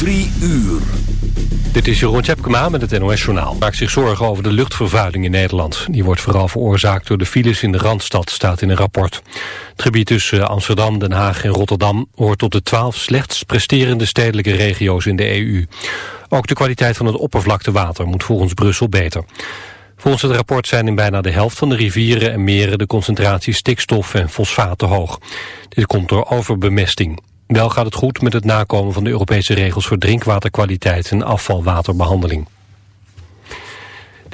Drie uur. Dit is Jeroen Tjepkema met het NOS Journaal. Maakt zich zorgen over de luchtvervuiling in Nederland. Die wordt vooral veroorzaakt door de files in de Randstad, staat in een rapport. Het gebied tussen Amsterdam, Den Haag en Rotterdam... hoort tot de twaalf slechtst presterende stedelijke regio's in de EU. Ook de kwaliteit van het oppervlaktewater moet volgens Brussel beter. Volgens het rapport zijn in bijna de helft van de rivieren en meren... de concentraties stikstof en fosfaat te hoog. Dit komt door overbemesting. Wel gaat het goed met het nakomen van de Europese regels voor drinkwaterkwaliteit en afvalwaterbehandeling.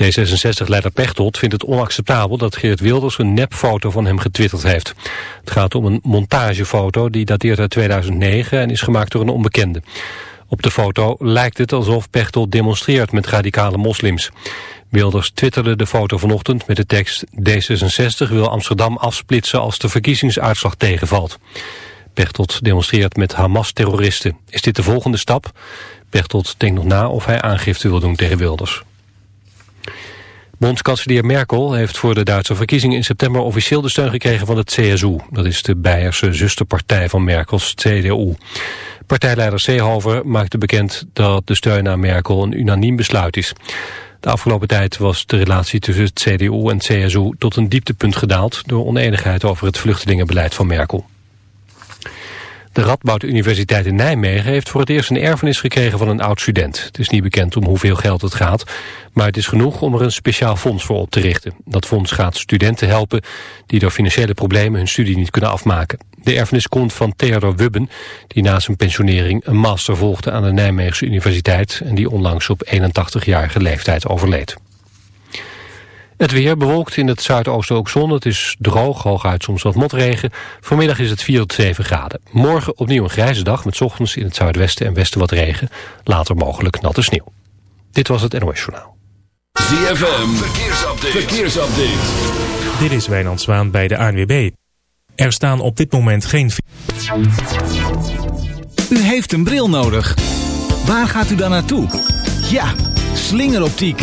D66-leider Pechtold vindt het onacceptabel dat Geert Wilders een nepfoto van hem getwitterd heeft. Het gaat om een montagefoto die dateert uit 2009 en is gemaakt door een onbekende. Op de foto lijkt het alsof Pechtold demonstreert met radicale moslims. Wilders twitterde de foto vanochtend met de tekst D66 wil Amsterdam afsplitsen als de verkiezingsuitslag tegenvalt. Pechtold demonstreert met Hamas-terroristen. Is dit de volgende stap? Pechtold denkt nog na of hij aangifte wil doen tegen Wilders. Bondskanselier Merkel heeft voor de Duitse verkiezingen in september officieel de steun gekregen van het CSU. Dat is de Beierse zusterpartij van Merkels CDU. Partijleider Seehofer maakte bekend dat de steun aan Merkel een unaniem besluit is. De afgelopen tijd was de relatie tussen het CDU en het CSU tot een dieptepunt gedaald door oneenigheid over het vluchtelingenbeleid van Merkel. De Radboud Universiteit in Nijmegen heeft voor het eerst een erfenis gekregen van een oud-student. Het is niet bekend om hoeveel geld het gaat, maar het is genoeg om er een speciaal fonds voor op te richten. Dat fonds gaat studenten helpen die door financiële problemen hun studie niet kunnen afmaken. De erfenis komt van Theodor Wubben, die na zijn pensionering een master volgde aan de Nijmeegse Universiteit en die onlangs op 81-jarige leeftijd overleed. Het weer bewolkt in het zuidoosten ook zon. Het is droog, hooguit soms wat motregen. Vanmiddag is het 4 tot 7 graden. Morgen opnieuw een grijze dag met ochtends in het zuidwesten en westen wat regen. Later mogelijk natte sneeuw. Dit was het NOS Journaal. ZFM, verkeersupdate. verkeersupdate. Dit is Wijnand Zwaan bij de ANWB. Er staan op dit moment geen... U heeft een bril nodig. Waar gaat u dan naartoe? Ja, slingeroptiek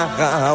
amarra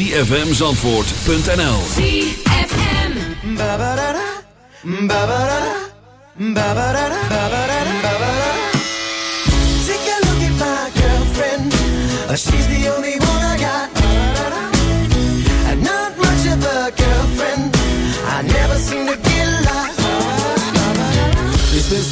www.zfmzandvoort.nl ZFM. Ba-ba-da-da, ba-ba-da-da, ba-ba-da-da, ba-ba-da-da, ba-ba-da-da. Take a look at my girlfriend. Uh, She's the only one I got. Not much of a girlfriend. I never seem to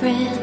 friend.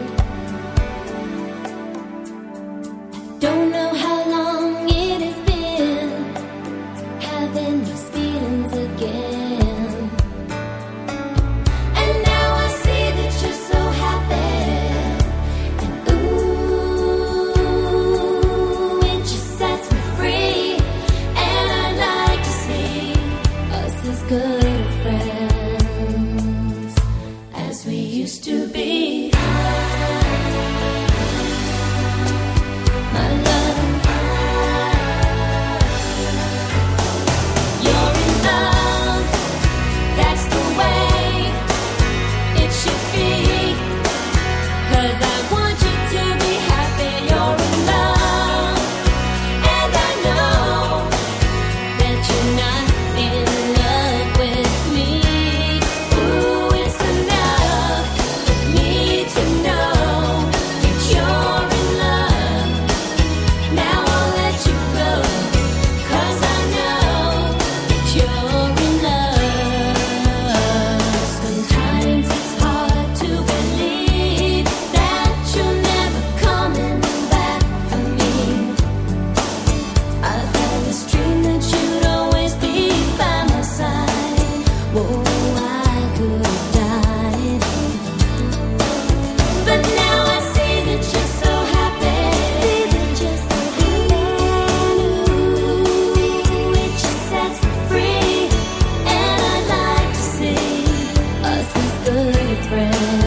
Us as good friends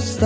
Still